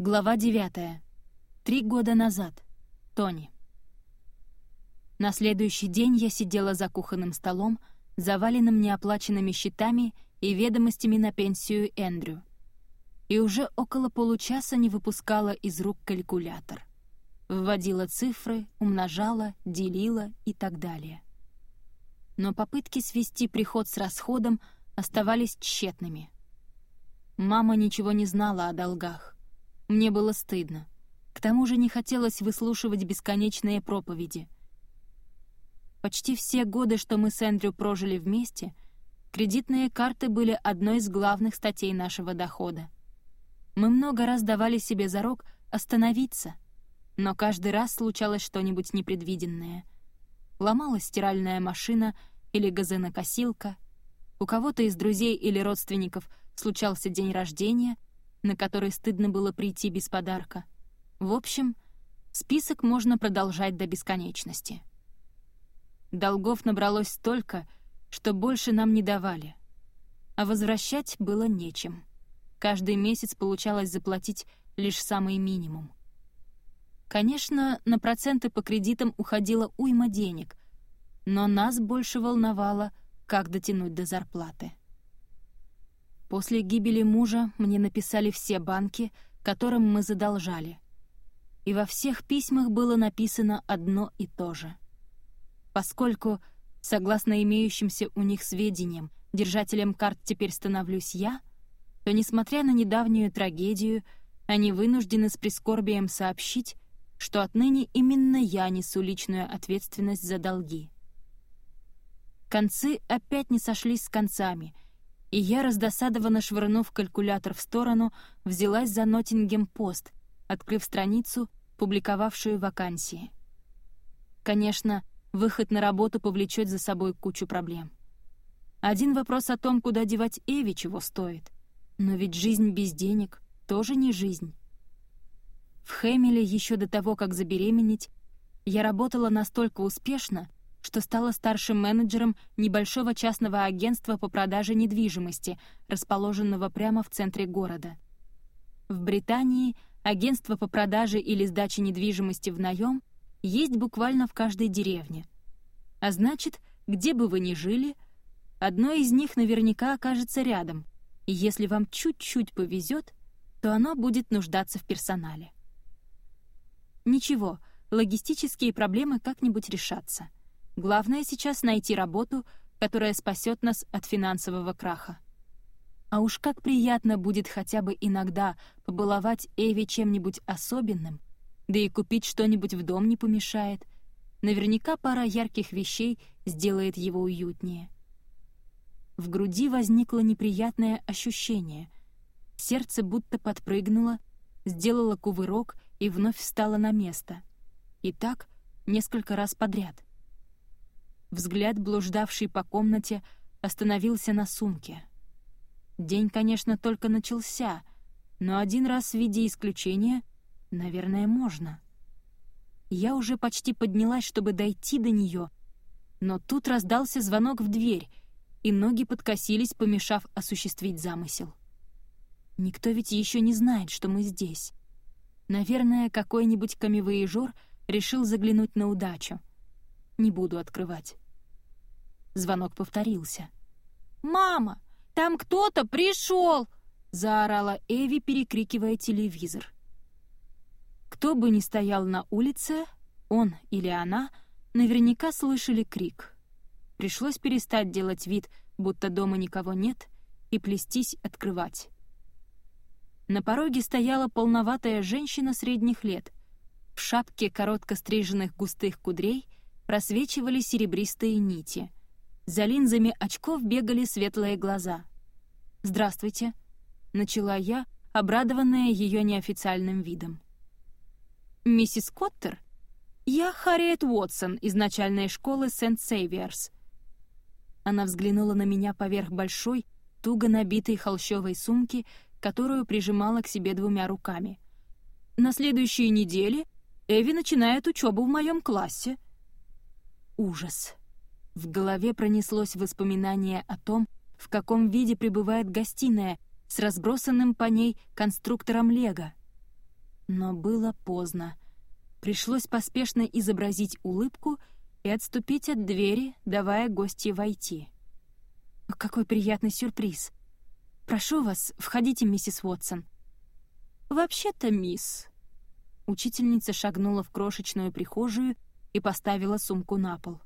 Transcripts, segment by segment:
Глава 9. Три года назад. Тони. На следующий день я сидела за кухонным столом, заваленным неоплаченными счетами и ведомостями на пенсию Эндрю. И уже около получаса не выпускала из рук калькулятор. Вводила цифры, умножала, делила и так далее. Но попытки свести приход с расходом оставались тщетными. Мама ничего не знала о долгах. Мне было стыдно. К тому же не хотелось выслушивать бесконечные проповеди. Почти все годы, что мы с Эндрю прожили вместе, кредитные карты были одной из главных статей нашего дохода. Мы много раз давали себе зарок остановиться, но каждый раз случалось что-нибудь непредвиденное. Ломалась стиральная машина или газонокосилка, у кого-то из друзей или родственников случался день рождения — на который стыдно было прийти без подарка. В общем, список можно продолжать до бесконечности. Долгов набралось столько, что больше нам не давали. А возвращать было нечем. Каждый месяц получалось заплатить лишь самый минимум. Конечно, на проценты по кредитам уходила уйма денег, но нас больше волновало, как дотянуть до зарплаты. После гибели мужа мне написали все банки, которым мы задолжали. И во всех письмах было написано одно и то же. Поскольку, согласно имеющимся у них сведениям, держателем карт теперь становлюсь я, то, несмотря на недавнюю трагедию, они вынуждены с прискорбием сообщить, что отныне именно я несу личную ответственность за долги. Концы опять не сошлись с концами — и я, раздосадованно швырнув калькулятор в сторону, взялась за Ноттингем-пост, открыв страницу, публиковавшую вакансии. Конечно, выход на работу повлечет за собой кучу проблем. Один вопрос о том, куда девать Эви, чего стоит. Но ведь жизнь без денег тоже не жизнь. В Хэмиле еще до того, как забеременеть, я работала настолько успешно, что стала старшим менеджером небольшого частного агентства по продаже недвижимости, расположенного прямо в центре города. В Британии агентство по продаже или сдаче недвижимости в наем есть буквально в каждой деревне. А значит, где бы вы ни жили, одно из них наверняка окажется рядом, и если вам чуть-чуть повезет, то оно будет нуждаться в персонале. Ничего, логистические проблемы как-нибудь решатся — Главное сейчас найти работу, которая спасет нас от финансового краха. А уж как приятно будет хотя бы иногда побаловать Эви чем-нибудь особенным, да и купить что-нибудь в дом не помешает. Наверняка пара ярких вещей сделает его уютнее. В груди возникло неприятное ощущение. Сердце будто подпрыгнуло, сделало кувырок и вновь встало на место. И так несколько раз подряд. Взгляд, блуждавший по комнате, остановился на сумке. День, конечно, только начался, но один раз в виде исключения, наверное, можно. Я уже почти поднялась, чтобы дойти до нее, но тут раздался звонок в дверь, и ноги подкосились, помешав осуществить замысел. Никто ведь еще не знает, что мы здесь. Наверное, какой-нибудь камевоежор решил заглянуть на удачу — не буду открывать. Звонок повторился. «Мама, там кто-то пришел!» — заорала Эви, перекрикивая телевизор. Кто бы ни стоял на улице, он или она наверняка слышали крик. Пришлось перестать делать вид, будто дома никого нет, и плестись открывать. На пороге стояла полноватая женщина средних лет, в шапке коротко стриженных густых кудрей — просвечивали серебристые нити. За линзами очков бегали светлые глаза. «Здравствуйте», — начала я, обрадованная ее неофициальным видом. «Миссис Коттер? Я Харриет Уотсон из начальной школы Сент-Сейвиарс». Она взглянула на меня поверх большой, туго набитой холщовой сумки, которую прижимала к себе двумя руками. «На следующей неделе Эви начинает учебу в моем классе», ужас. В голове пронеслось воспоминание о том, в каком виде пребывает гостиная с разбросанным по ней конструктором Лего. Но было поздно. Пришлось поспешно изобразить улыбку и отступить от двери, давая гостье войти. «Какой приятный сюрприз! Прошу вас, входите, миссис Уотсон». «Вообще-то, мисс...» Учительница шагнула в крошечную прихожую и поставила сумку на пол.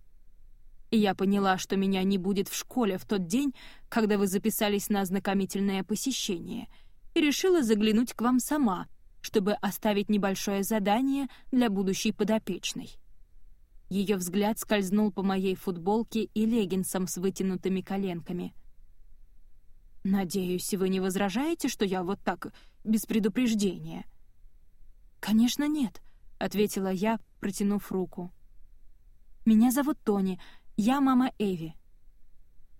«Я поняла, что меня не будет в школе в тот день, когда вы записались на ознакомительное посещение, и решила заглянуть к вам сама, чтобы оставить небольшое задание для будущей подопечной». Ее взгляд скользнул по моей футболке и леггинсам с вытянутыми коленками. «Надеюсь, вы не возражаете, что я вот так, без предупреждения?» «Конечно нет», — ответила я, протянув руку. «Меня зовут Тони, я мама Эви».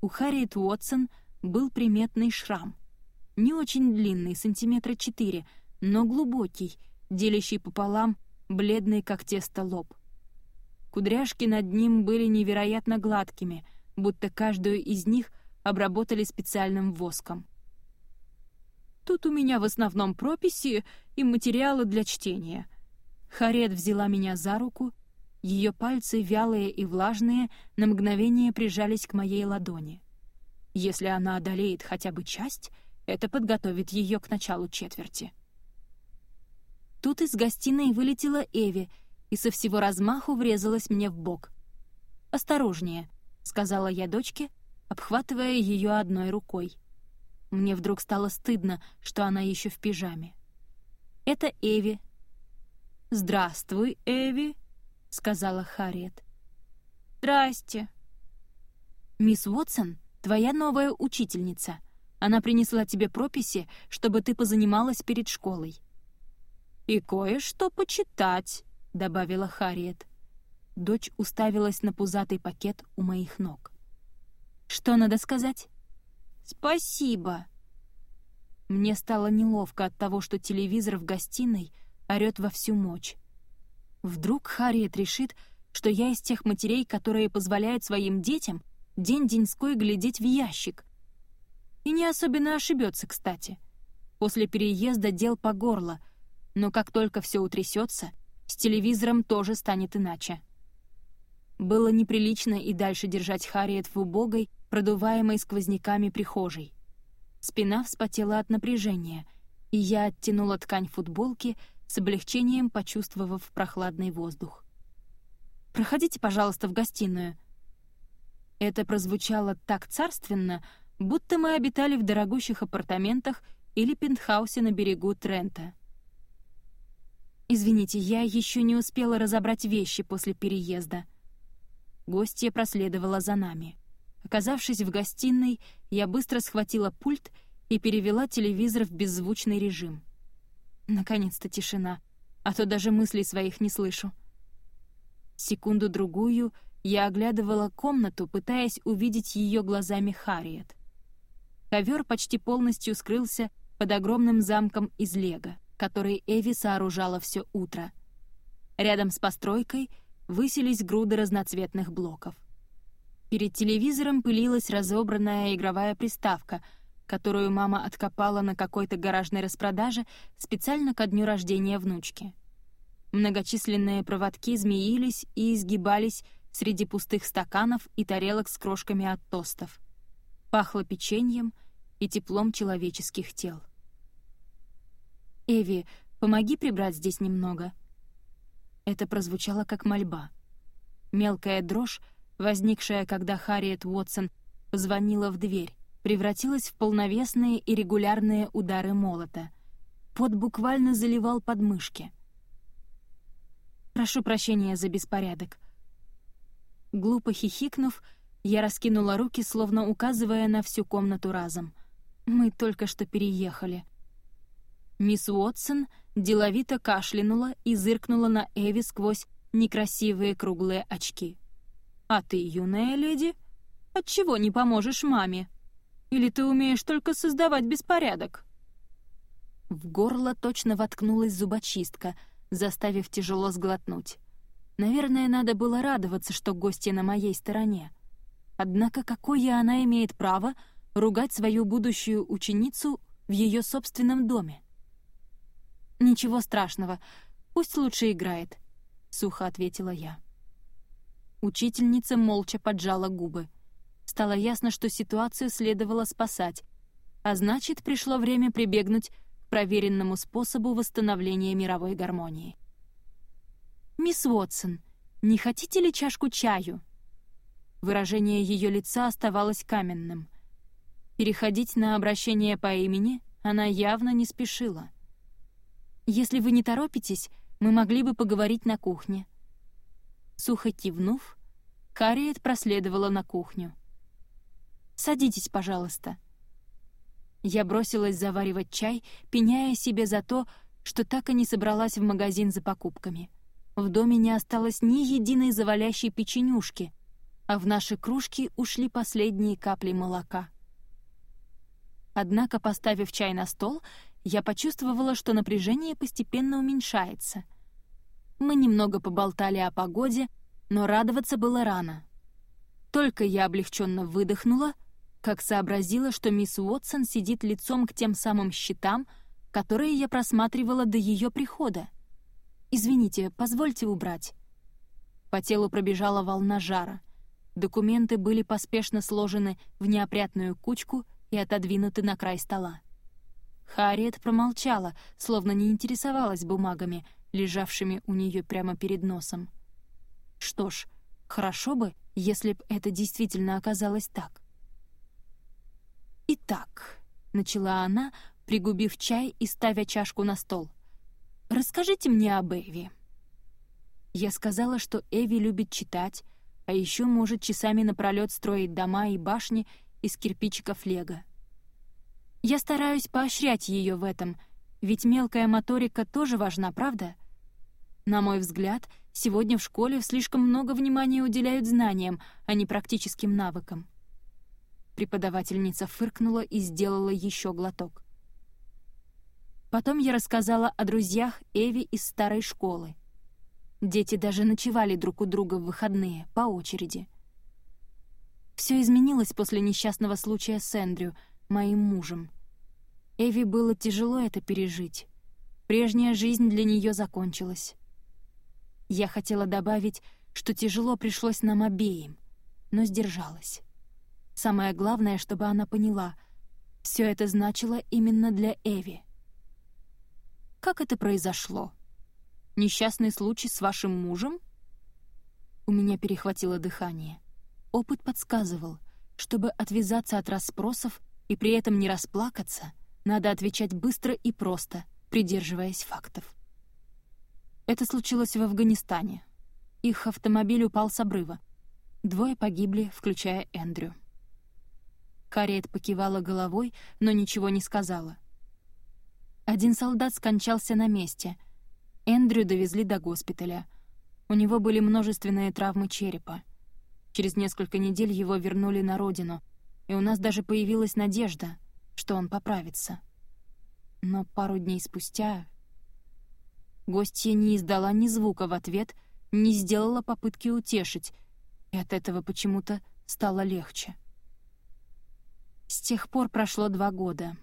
У Харриет Уотсон был приметный шрам. Не очень длинный, сантиметра четыре, но глубокий, делящий пополам бледный, как тесто, лоб. Кудряшки над ним были невероятно гладкими, будто каждую из них обработали специальным воском. «Тут у меня в основном прописи и материалы для чтения». Харет взяла меня за руку, ее пальцы, вялые и влажные, на мгновение прижались к моей ладони. Если она одолеет хотя бы часть, это подготовит ее к началу четверти. Тут из гостиной вылетела Эви — и со всего размаху врезалась мне в бок. «Осторожнее», — сказала я дочке, обхватывая ее одной рукой. Мне вдруг стало стыдно, что она еще в пижаме. «Это Эви». «Здравствуй, Эви», — сказала Харриет. «Здрасте». «Мисс Уотсон, твоя новая учительница. Она принесла тебе прописи, чтобы ты позанималась перед школой». «И кое-что почитать», — добавила Харриет. Дочь уставилась на пузатый пакет у моих ног. «Что надо сказать?» «Спасибо!» Мне стало неловко от того, что телевизор в гостиной орёт во всю мощь. Вдруг Харриет решит, что я из тех матерей, которые позволяют своим детям день-деньской глядеть в ящик. И не особенно ошибется, кстати. После переезда дел по горло, но как только все утрясется, с телевизором тоже станет иначе. Было неприлично и дальше держать Харриет в убогой, продуваемой сквозняками прихожей. Спина вспотела от напряжения, и я оттянула ткань футболки, с облегчением почувствовав прохладный воздух. «Проходите, пожалуйста, в гостиную». Это прозвучало так царственно, будто мы обитали в дорогущих апартаментах или пентхаусе на берегу Трента. «Извините, я еще не успела разобрать вещи после переезда». Гостья проследовала за нами. Оказавшись в гостиной, я быстро схватила пульт и перевела телевизор в беззвучный режим. Наконец-то тишина, а то даже мыслей своих не слышу. Секунду-другую я оглядывала комнату, пытаясь увидеть ее глазами Харриет. Ковер почти полностью скрылся под огромным замком из лего который Эви сооружала все утро. Рядом с постройкой высились груды разноцветных блоков. Перед телевизором пылилась разобранная игровая приставка, которую мама откопала на какой-то гаражной распродаже специально ко дню рождения внучки. Многочисленные проводки змеились и изгибались среди пустых стаканов и тарелок с крошками от тостов. Пахло печеньем и теплом человеческих тел. «Эви, помоги прибрать здесь немного». Это прозвучало как мольба. Мелкая дрожь, возникшая, когда Харриет Уотсон позвонила в дверь, превратилась в полновесные и регулярные удары молота. Пот буквально заливал подмышки. «Прошу прощения за беспорядок». Глупо хихикнув, я раскинула руки, словно указывая на всю комнату разом. «Мы только что переехали. Мисс Уотсон деловито кашлянула и зыркнула на Эви сквозь некрасивые круглые очки. «А ты, юная леди, отчего не поможешь маме? Или ты умеешь только создавать беспорядок?» В горло точно воткнулась зубочистка, заставив тяжело сглотнуть. Наверное, надо было радоваться, что гостья на моей стороне. Однако какое она имеет право ругать свою будущую ученицу в ее собственном доме? «Ничего страшного. Пусть лучше играет», — сухо ответила я. Учительница молча поджала губы. Стало ясно, что ситуацию следовало спасать, а значит, пришло время прибегнуть к проверенному способу восстановления мировой гармонии. «Мисс Уотсон, не хотите ли чашку чаю?» Выражение ее лица оставалось каменным. Переходить на обращение по имени она явно не спешила. «Если вы не торопитесь, мы могли бы поговорить на кухне». Сухо кивнув, Харриет проследовала на кухню. «Садитесь, пожалуйста». Я бросилась заваривать чай, пеняя себе за то, что так и не собралась в магазин за покупками. В доме не осталось ни единой завалящей печенюшки, а в наши кружки ушли последние капли молока. Однако, поставив чай на стол, я почувствовала, что напряжение постепенно уменьшается. Мы немного поболтали о погоде, но радоваться было рано. Только я облегченно выдохнула, как сообразила, что мисс Уотсон сидит лицом к тем самым счетам, которые я просматривала до ее прихода. «Извините, позвольте убрать». По телу пробежала волна жара. Документы были поспешно сложены в неопрятную кучку и отодвинуты на край стола. Харриет промолчала, словно не интересовалась бумагами, лежавшими у нее прямо перед носом. Что ж, хорошо бы, если б это действительно оказалось так. «Итак», — начала она, пригубив чай и ставя чашку на стол, — «расскажите мне об Эви». Я сказала, что Эви любит читать, а еще может часами напролет строить дома и башни из кирпичиков лего. Я стараюсь поощрять ее в этом, ведь мелкая моторика тоже важна, правда? На мой взгляд, сегодня в школе слишком много внимания уделяют знаниям, а не практическим навыкам. Преподавательница фыркнула и сделала еще глоток. Потом я рассказала о друзьях Эви из старой школы. Дети даже ночевали друг у друга в выходные, по очереди. Все изменилось после несчастного случая с Эндрю, моим мужем. Эви было тяжело это пережить. Прежняя жизнь для нее закончилась. Я хотела добавить, что тяжело пришлось нам обеим, но сдержалась. Самое главное, чтобы она поняла, все это значило именно для Эви. «Как это произошло? Несчастный случай с вашим мужем?» У меня перехватило дыхание. Опыт подсказывал, чтобы отвязаться от расспросов и при этом не расплакаться, надо отвечать быстро и просто, придерживаясь фактов. Это случилось в Афганистане. Их автомобиль упал с обрыва. Двое погибли, включая Эндрю. Карриет покивала головой, но ничего не сказала. Один солдат скончался на месте. Эндрю довезли до госпиталя. У него были множественные травмы черепа. Через несколько недель его вернули на родину, и у нас даже появилась надежда, что он поправится. Но пару дней спустя... Гостья не издала ни звука в ответ, не сделала попытки утешить, и от этого почему-то стало легче. С тех пор прошло два года.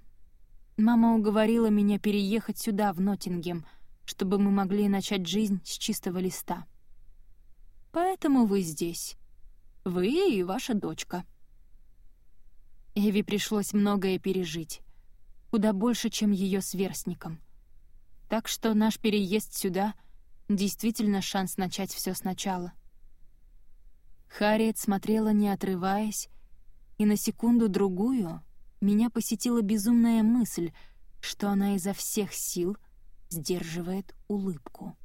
Мама уговорила меня переехать сюда, в Ноттингем, чтобы мы могли начать жизнь с чистого листа. Поэтому вы здесь. Вы и ваша дочка. Эви пришлось многое пережить. Куда больше, чем ее сверстникам. Так что наш переезд сюда — действительно шанс начать все сначала. Харриет смотрела, не отрываясь, и на секунду-другую меня посетила безумная мысль, что она изо всех сил сдерживает улыбку.